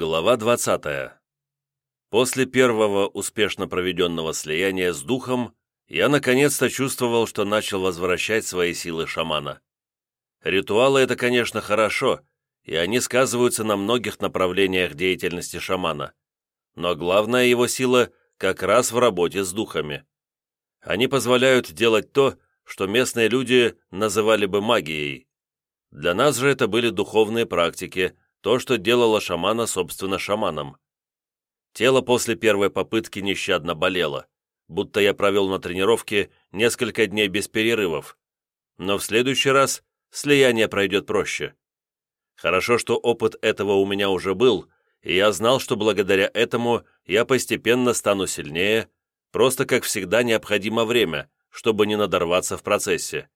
Глава 20. После первого успешно проведенного слияния с духом я наконец-то чувствовал, что начал возвращать свои силы шамана. Ритуалы — это, конечно, хорошо, и они сказываются на многих направлениях деятельности шамана. Но главная его сила как раз в работе с духами. Они позволяют делать то, что местные люди называли бы магией. Для нас же это были духовные практики — то, что делало шамана, собственно, шаманом. Тело после первой попытки нещадно болело, будто я провел на тренировке несколько дней без перерывов. Но в следующий раз слияние пройдет проще. Хорошо, что опыт этого у меня уже был, и я знал, что благодаря этому я постепенно стану сильнее, просто, как всегда, необходимо время, чтобы не надорваться в процессе.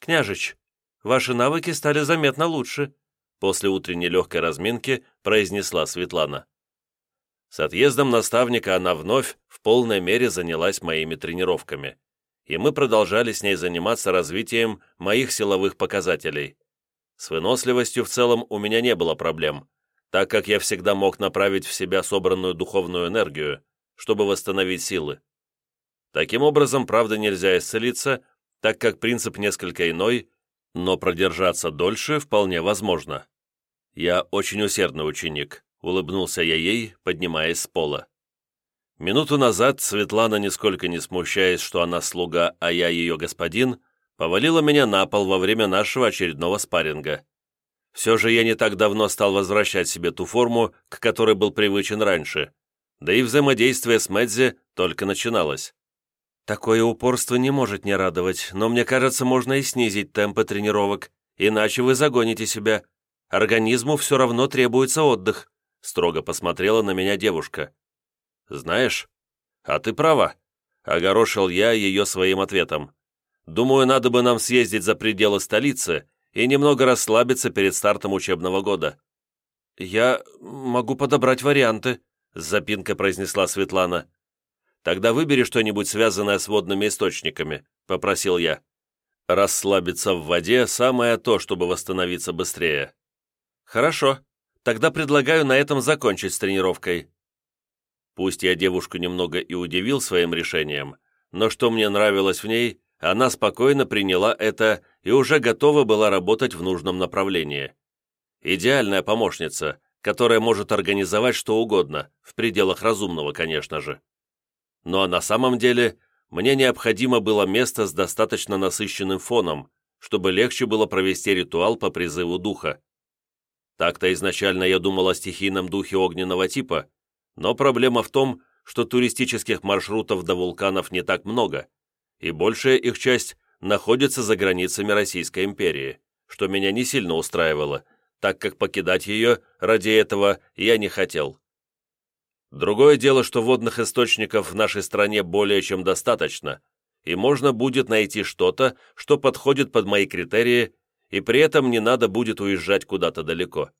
«Княжич, ваши навыки стали заметно лучше», после утренней легкой разминки произнесла Светлана. С отъездом наставника она вновь в полной мере занялась моими тренировками, и мы продолжали с ней заниматься развитием моих силовых показателей. С выносливостью в целом у меня не было проблем, так как я всегда мог направить в себя собранную духовную энергию, чтобы восстановить силы. Таким образом, правда, нельзя исцелиться, так как принцип несколько иной, но продержаться дольше вполне возможно. Я очень усердный ученик, улыбнулся я ей, поднимаясь с пола. Минуту назад Светлана, нисколько не смущаясь, что она слуга, а я ее господин, повалила меня на пол во время нашего очередного спарринга. Все же я не так давно стал возвращать себе ту форму, к которой был привычен раньше, да и взаимодействие с Мэдзи только начиналось. Такое упорство не может не радовать, но мне кажется, можно и снизить темпы тренировок, иначе вы загоните себя. Организму все равно требуется отдых», — строго посмотрела на меня девушка. «Знаешь, а ты права», — огорошил я ее своим ответом. «Думаю, надо бы нам съездить за пределы столицы и немного расслабиться перед стартом учебного года». «Я могу подобрать варианты», — с запинкой произнесла Светлана. Тогда выбери что-нибудь связанное с водными источниками», — попросил я. «Расслабиться в воде — самое то, чтобы восстановиться быстрее». «Хорошо. Тогда предлагаю на этом закончить с тренировкой». Пусть я девушку немного и удивил своим решением, но что мне нравилось в ней, она спокойно приняла это и уже готова была работать в нужном направлении. Идеальная помощница, которая может организовать что угодно, в пределах разумного, конечно же но на самом деле мне необходимо было место с достаточно насыщенным фоном, чтобы легче было провести ритуал по призыву духа. Так-то изначально я думал о стихийном духе огненного типа, но проблема в том, что туристических маршрутов до вулканов не так много, и большая их часть находится за границами Российской империи, что меня не сильно устраивало, так как покидать ее ради этого я не хотел. Другое дело, что водных источников в нашей стране более чем достаточно, и можно будет найти что-то, что подходит под мои критерии, и при этом не надо будет уезжать куда-то далеко.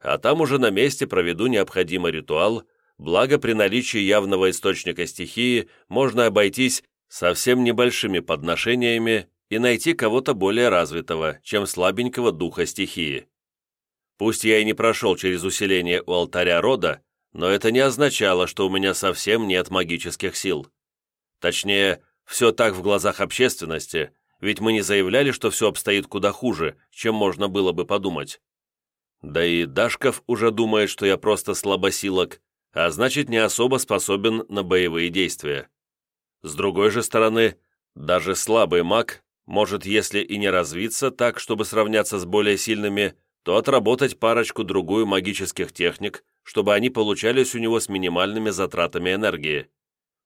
А там уже на месте проведу необходимый ритуал, благо при наличии явного источника стихии можно обойтись совсем небольшими подношениями и найти кого-то более развитого, чем слабенького духа стихии. Пусть я и не прошел через усиление у алтаря рода, но это не означало, что у меня совсем нет магических сил. Точнее, все так в глазах общественности, ведь мы не заявляли, что все обстоит куда хуже, чем можно было бы подумать. Да и Дашков уже думает, что я просто слабосилок, а значит не особо способен на боевые действия. С другой же стороны, даже слабый маг может, если и не развиться так, чтобы сравняться с более сильными, то отработать парочку-другую магических техник, чтобы они получались у него с минимальными затратами энергии.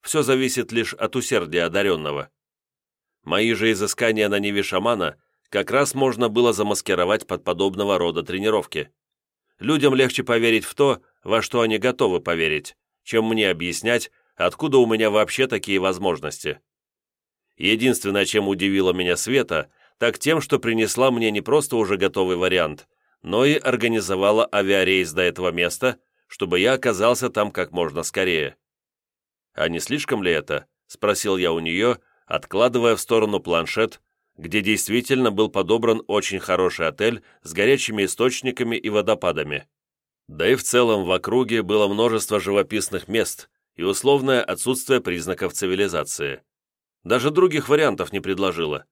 Все зависит лишь от усердия одаренного. Мои же изыскания на Неве шамана как раз можно было замаскировать под подобного рода тренировки. Людям легче поверить в то, во что они готовы поверить, чем мне объяснять, откуда у меня вообще такие возможности. Единственное, чем удивила меня Света, так тем, что принесла мне не просто уже готовый вариант, но и организовала авиарейс до этого места – чтобы я оказался там как можно скорее. «А не слишком ли это?» — спросил я у нее, откладывая в сторону планшет, где действительно был подобран очень хороший отель с горячими источниками и водопадами. Да и в целом в округе было множество живописных мест и условное отсутствие признаков цивилизации. Даже других вариантов не предложила.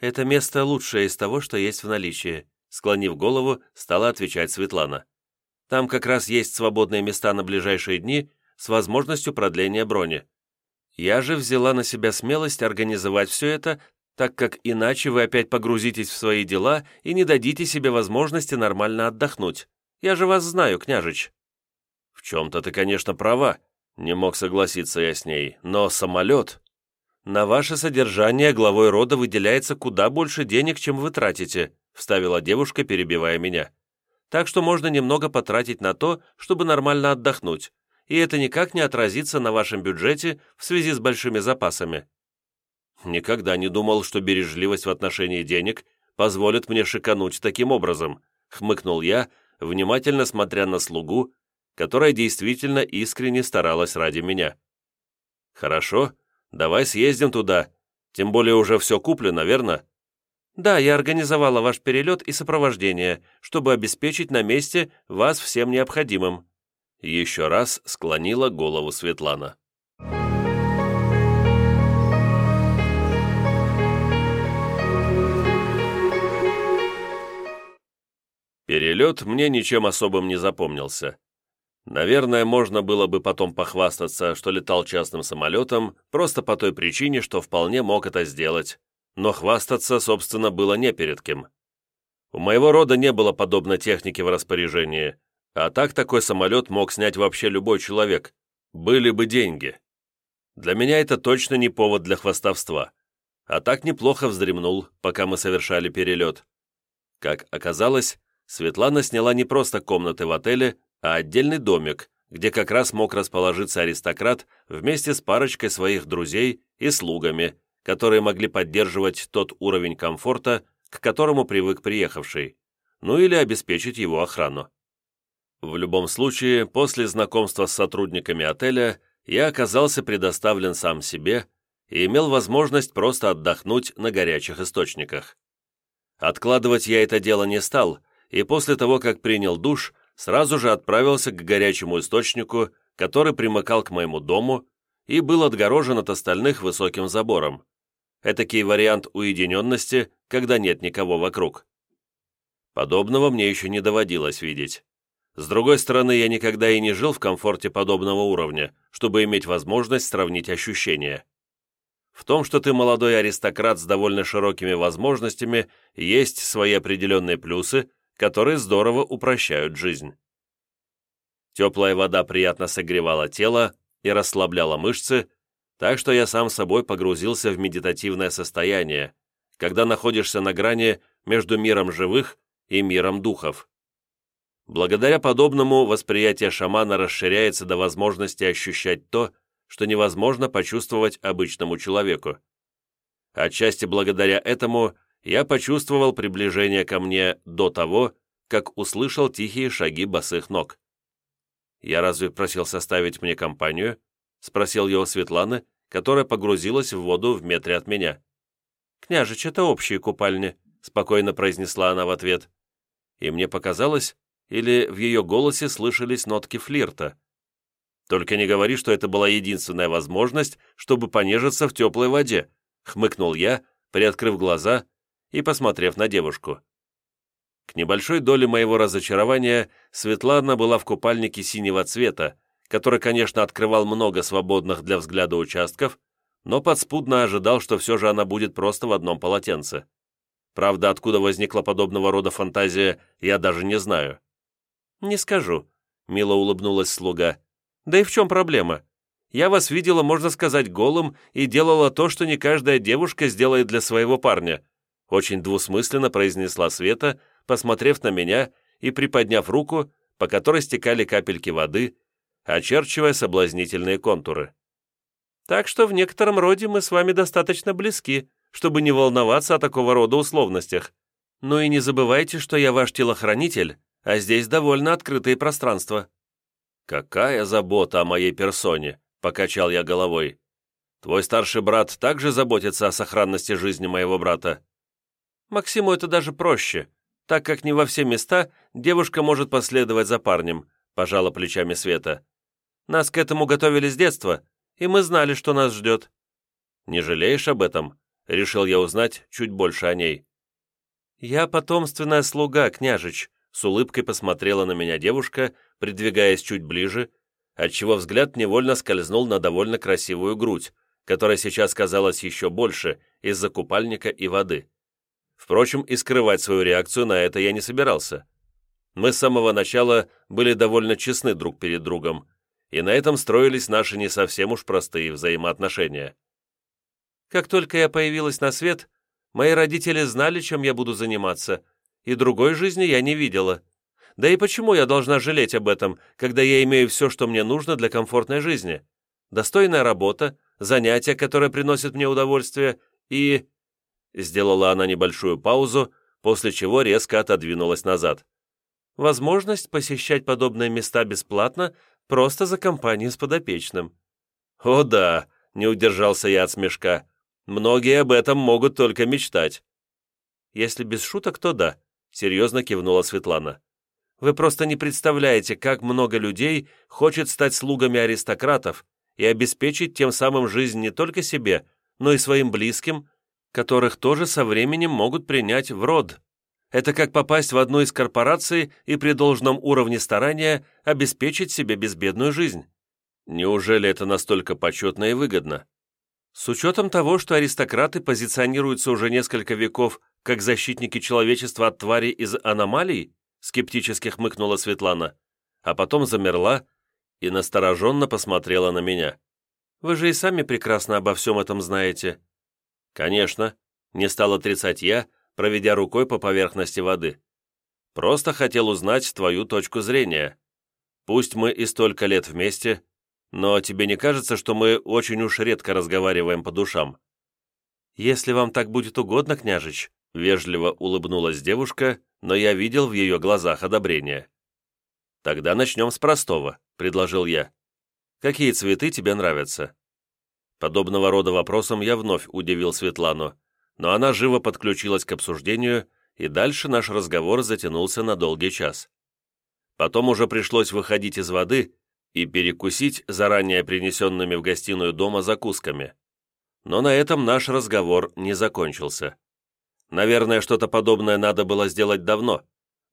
«Это место лучшее из того, что есть в наличии», склонив голову, стала отвечать Светлана. «Там как раз есть свободные места на ближайшие дни с возможностью продления брони. Я же взяла на себя смелость организовать все это, так как иначе вы опять погрузитесь в свои дела и не дадите себе возможности нормально отдохнуть. Я же вас знаю, княжич». «В чем-то ты, конечно, права», — не мог согласиться я с ней, «но самолет...» «На ваше содержание главой рода выделяется куда больше денег, чем вы тратите», вставила девушка, перебивая меня. «Так что можно немного потратить на то, чтобы нормально отдохнуть, и это никак не отразится на вашем бюджете в связи с большими запасами». «Никогда не думал, что бережливость в отношении денег позволит мне шикануть таким образом», хмыкнул я, внимательно смотря на слугу, которая действительно искренне старалась ради меня. «Хорошо, Давай съездим туда. Тем более уже все куплено, верно?» «Да, я организовала ваш перелет и сопровождение, чтобы обеспечить на месте вас всем необходимым». Еще раз склонила голову Светлана. Перелет мне ничем особым не запомнился. Наверное, можно было бы потом похвастаться, что летал частным самолетом, просто по той причине, что вполне мог это сделать. Но хвастаться, собственно, было не перед кем. У моего рода не было подобной техники в распоряжении, а так такой самолет мог снять вообще любой человек. Были бы деньги. Для меня это точно не повод для хвастовства. А так неплохо вздремнул, пока мы совершали перелет. Как оказалось, Светлана сняла не просто комнаты в отеле, а отдельный домик, где как раз мог расположиться аристократ вместе с парочкой своих друзей и слугами, которые могли поддерживать тот уровень комфорта, к которому привык приехавший, ну или обеспечить его охрану. В любом случае, после знакомства с сотрудниками отеля я оказался предоставлен сам себе и имел возможность просто отдохнуть на горячих источниках. Откладывать я это дело не стал, и после того, как принял душ, сразу же отправился к горячему источнику, который примыкал к моему дому и был отгорожен от остальных высоким забором. Этакий вариант уединенности, когда нет никого вокруг. Подобного мне еще не доводилось видеть. С другой стороны, я никогда и не жил в комфорте подобного уровня, чтобы иметь возможность сравнить ощущения. В том, что ты молодой аристократ с довольно широкими возможностями, есть свои определенные плюсы, которые здорово упрощают жизнь. Теплая вода приятно согревала тело и расслабляла мышцы, так что я сам собой погрузился в медитативное состояние, когда находишься на грани между миром живых и миром духов. Благодаря подобному восприятие шамана расширяется до возможности ощущать то, что невозможно почувствовать обычному человеку. Отчасти благодаря этому я почувствовал приближение ко мне до того, как услышал тихие шаги босых ног. «Я разве просил составить мне компанию?» — спросил его Светлана, которая погрузилась в воду в метре от меня. «Княжич, это общие купальни», — спокойно произнесла она в ответ. И мне показалось, или в ее голосе слышались нотки флирта. «Только не говори, что это была единственная возможность, чтобы понежиться в теплой воде», — хмыкнул я, приоткрыв глаза и посмотрев на девушку. К небольшой доле моего разочарования Светлана была в купальнике синего цвета, который, конечно, открывал много свободных для взгляда участков, но подспудно ожидал, что все же она будет просто в одном полотенце. Правда, откуда возникла подобного рода фантазия, я даже не знаю. «Не скажу», — мило улыбнулась слуга. «Да и в чем проблема? Я вас видела, можно сказать, голым и делала то, что не каждая девушка сделает для своего парня, очень двусмысленно произнесла Света, посмотрев на меня и приподняв руку, по которой стекали капельки воды, очерчивая соблазнительные контуры. «Так что в некотором роде мы с вами достаточно близки, чтобы не волноваться о такого рода условностях. Ну и не забывайте, что я ваш телохранитель, а здесь довольно открытые пространства». «Какая забота о моей персоне!» — покачал я головой. «Твой старший брат также заботится о сохранности жизни моего брата?» Максиму это даже проще. так как не во все места девушка может последовать за парнем», пожала плечами Света. «Нас к этому готовили с детства, и мы знали, что нас ждет». «Не жалеешь об этом?» Решил я узнать чуть больше о ней. «Я потомственная слуга, княжич», с улыбкой посмотрела на меня девушка, придвигаясь чуть ближе, отчего взгляд невольно скользнул на довольно красивую грудь, которая сейчас казалась еще больше из-за купальника и воды. Впрочем, и скрывать свою реакцию на это я не собирался. Мы с самого начала были довольно честны друг перед другом, и на этом строились наши не совсем уж простые взаимоотношения. Как только я появилась на свет, мои родители знали, чем я буду заниматься, и другой жизни я не видела. Да и почему я должна жалеть об этом, когда я имею все, что мне нужно для комфортной жизни? Достойная работа, занятия, которые приносят мне удовольствие, и...» Сделала она небольшую паузу, после чего резко отодвинулась назад. «Возможность посещать подобные места бесплатно просто за компанию с подопечным». «О да!» — не удержался я от смешка. «Многие об этом могут только мечтать». «Если без шуток, то да», — серьезно кивнула Светлана. «Вы просто не представляете, как много людей хочет стать слугами аристократов и обеспечить тем самым жизнь не только себе, но и своим близким, которых тоже со временем могут принять в род. Это как попасть в одну из корпораций и при должном уровне старания обеспечить себе безбедную жизнь. Неужели это настолько почетно и выгодно? С учетом того, что аристократы позиционируются уже несколько веков как защитники человечества от тварей из аномалий, скептически хмыкнула Светлана, а потом замерла и настороженно посмотрела на меня. «Вы же и сами прекрасно обо всем этом знаете». «Конечно», — не стал отрицать я, проведя рукой по поверхности воды. «Просто хотел узнать твою точку зрения. Пусть мы и столько лет вместе, но тебе не кажется, что мы очень уж редко разговариваем по душам?» «Если вам так будет угодно, княжич», — вежливо улыбнулась девушка, но я видел в ее глазах одобрение. «Тогда начнем с простого», — предложил я. «Какие цветы тебе нравятся?» Подобного рода вопросом я вновь удивил Светлану, но она живо подключилась к обсуждению, и дальше наш разговор затянулся на долгий час. Потом уже пришлось выходить из воды и перекусить заранее принесенными в гостиную дома закусками. Но на этом наш разговор не закончился. Наверное, что-то подобное надо было сделать давно,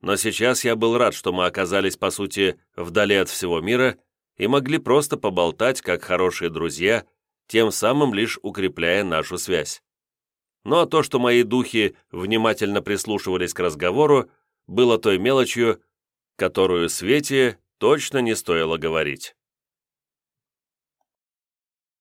но сейчас я был рад, что мы оказались, по сути, вдали от всего мира и могли просто поболтать, как хорошие друзья, тем самым лишь укрепляя нашу связь. Ну а то, что мои духи внимательно прислушивались к разговору, было той мелочью, которую Свете точно не стоило говорить.